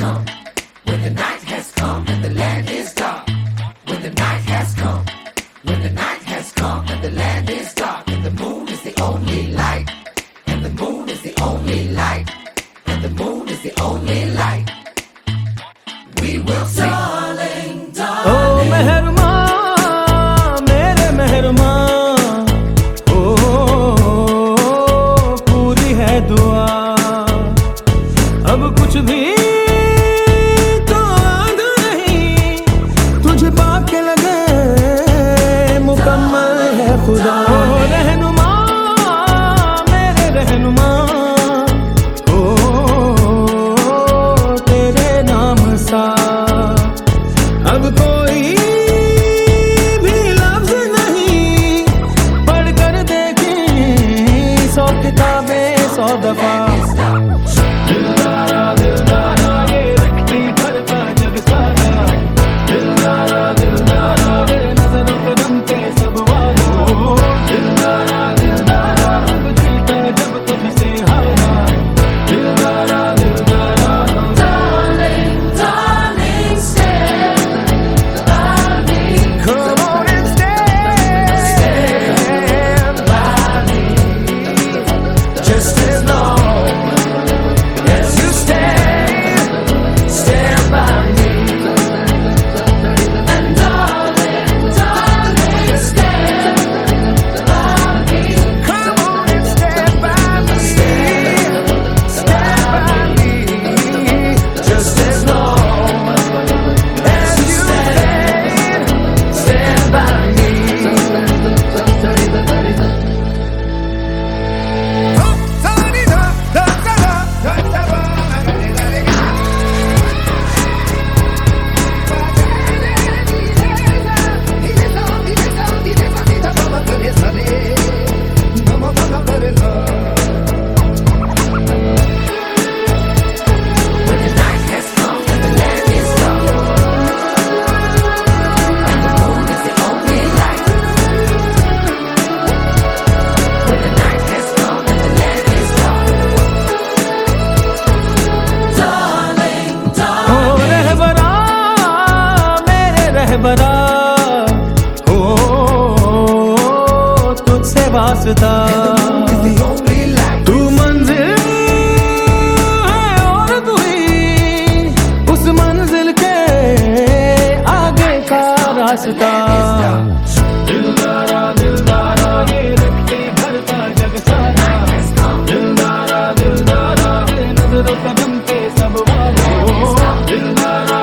come, when the night has come and the land is dark, when the night has come, when the night दफ़ा। वास्ता। तू मंजिल है और तू ही उस मंजिल के आगे का रास्ता। दिलदारा रखते भरता सारा दिलदारा कदम सब दिलदारा